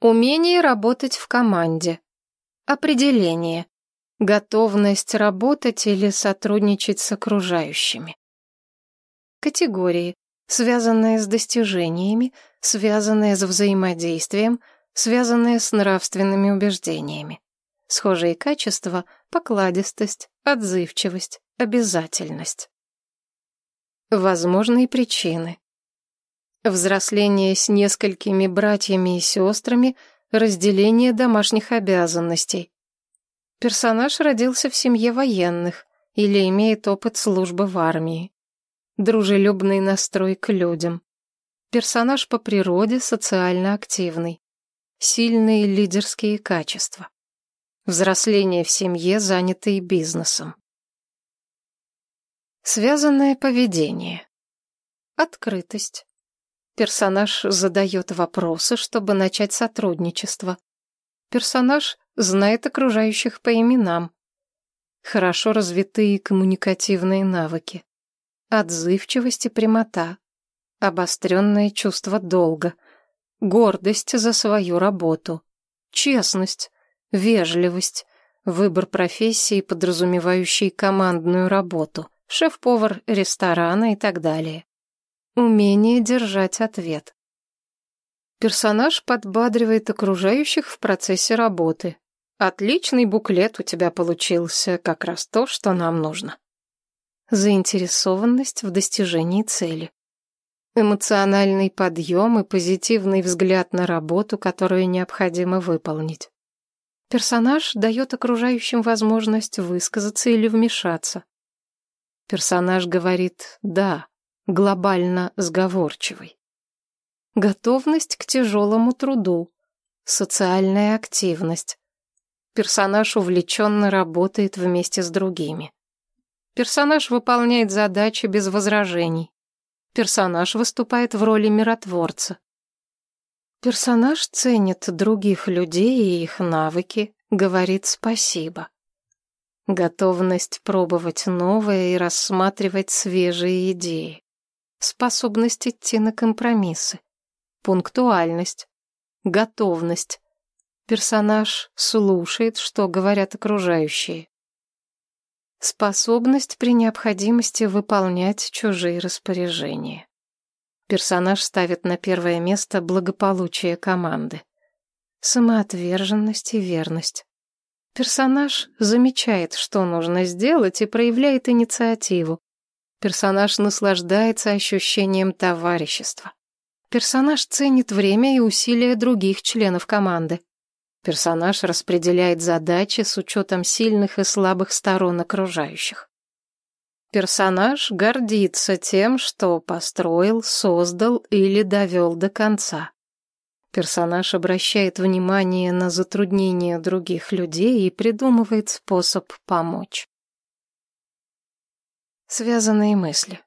Умение работать в команде. Определение. Готовность работать или сотрудничать с окружающими. Категории. Связанные с достижениями, связанные с взаимодействием, связанные с нравственными убеждениями. Схожие качества — покладистость, отзывчивость, обязательность. Возможные причины. Взросление с несколькими братьями и сестрами, разделение домашних обязанностей. Персонаж родился в семье военных или имеет опыт службы в армии. Дружелюбный настрой к людям. Персонаж по природе социально активный. Сильные лидерские качества. Взросление в семье, занятый бизнесом. Связанное поведение. Открытость. Персонаж задает вопросы, чтобы начать сотрудничество. Персонаж знает окружающих по именам. Хорошо развитые коммуникативные навыки. Отзывчивость и прямота. Обостренное чувство долга. Гордость за свою работу. Честность вежливость, выбор профессии, подразумевающий командную работу, шеф-повар ресторана и так далее. Умение держать ответ. Персонаж подбадривает окружающих в процессе работы. Отличный буклет у тебя получился, как раз то, что нам нужно. Заинтересованность в достижении цели. Эмоциональный подъем и позитивный взгляд на работу, которую необходимо выполнить. Персонаж дает окружающим возможность высказаться или вмешаться. Персонаж говорит «да», глобально сговорчивый. Готовность к тяжелому труду, социальная активность. Персонаж увлеченно работает вместе с другими. Персонаж выполняет задачи без возражений. Персонаж выступает в роли миротворца. Персонаж ценит других людей и их навыки, говорит спасибо. Готовность пробовать новое и рассматривать свежие идеи. Способность идти на компромиссы. Пунктуальность. Готовность. Персонаж слушает, что говорят окружающие. Способность при необходимости выполнять чужие распоряжения. Персонаж ставит на первое место благополучие команды. Самоотверженность и верность. Персонаж замечает, что нужно сделать, и проявляет инициативу. Персонаж наслаждается ощущением товарищества. Персонаж ценит время и усилия других членов команды. Персонаж распределяет задачи с учетом сильных и слабых сторон окружающих. Персонаж гордится тем, что построил, создал или довел до конца. Персонаж обращает внимание на затруднения других людей и придумывает способ помочь. Связанные мысли.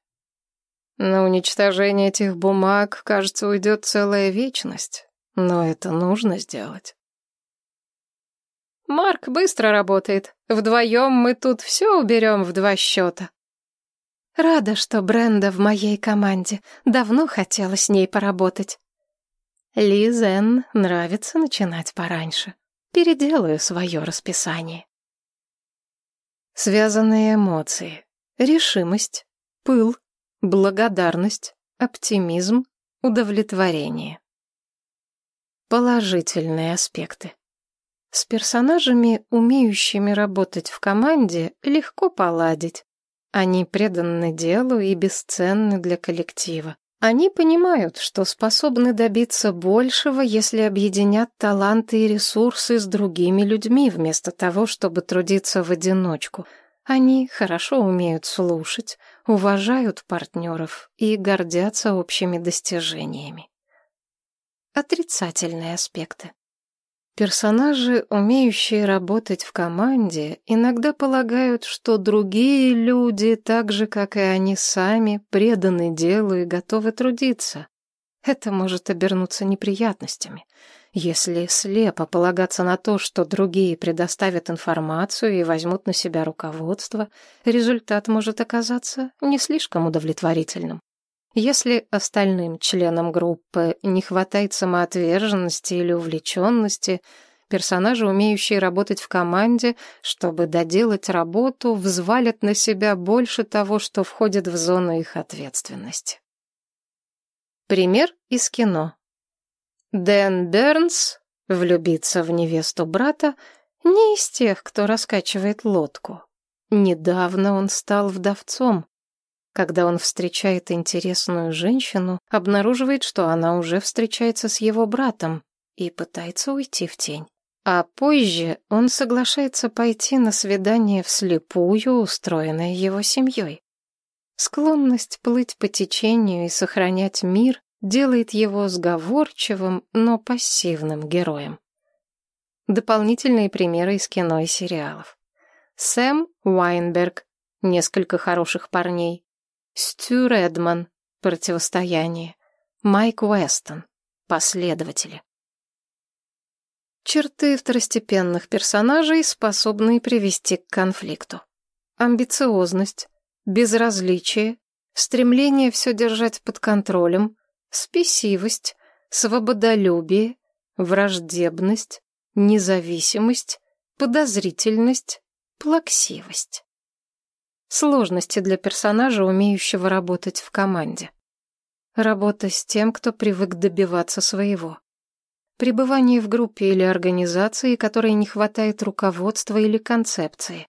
На уничтожение этих бумаг, кажется, уйдет целая вечность, но это нужно сделать. Марк быстро работает. Вдвоем мы тут все уберем в два счета. Рада, что Бренда в моей команде. Давно хотела с ней поработать. Лизен нравится начинать пораньше. Переделаю свое расписание. Связанные эмоции. Решимость, пыл, благодарность, оптимизм, удовлетворение. Положительные аспекты. С персонажами, умеющими работать в команде, легко поладить. Они преданы делу и бесценны для коллектива. Они понимают, что способны добиться большего, если объединят таланты и ресурсы с другими людьми, вместо того, чтобы трудиться в одиночку. Они хорошо умеют слушать, уважают партнеров и гордятся общими достижениями. Отрицательные аспекты. Персонажи, умеющие работать в команде, иногда полагают, что другие люди, так же, как и они сами, преданы делу и готовы трудиться. Это может обернуться неприятностями. Если слепо полагаться на то, что другие предоставят информацию и возьмут на себя руководство, результат может оказаться не слишком удовлетворительным. Если остальным членам группы не хватает самоотверженности или увлеченности, персонажи, умеющие работать в команде, чтобы доделать работу, взвалят на себя больше того, что входит в зону их ответственности. Пример из кино. Дэн Бернс влюбиться в невесту брата не из тех, кто раскачивает лодку. Недавно он стал вдовцом. Когда он встречает интересную женщину, обнаруживает, что она уже встречается с его братом и пытается уйти в тень. А позже он соглашается пойти на свидание вслепую, устроенное его семьей. Склонность плыть по течению и сохранять мир делает его сговорчивым, но пассивным героем. Дополнительные примеры из кино и сериалов. Сэм Уайнберг, несколько хороших парней. Стю Редман, противостояние. Майк Уэстон, последователи. Черты второстепенных персонажей, способные привести к конфликту. Амбициозность, безразличие, стремление все держать под контролем, спесивость, свободолюбие, враждебность, независимость, подозрительность, плаксивость. Сложности для персонажа, умеющего работать в команде. Работа с тем, кто привык добиваться своего. Пребывание в группе или организации, которой не хватает руководства или концепции.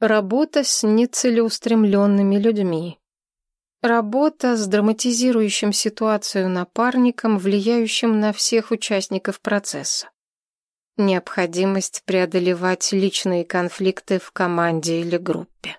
Работа с нецелеустремленными людьми. Работа с драматизирующим ситуацию напарником, влияющим на всех участников процесса. Необходимость преодолевать личные конфликты в команде или группе.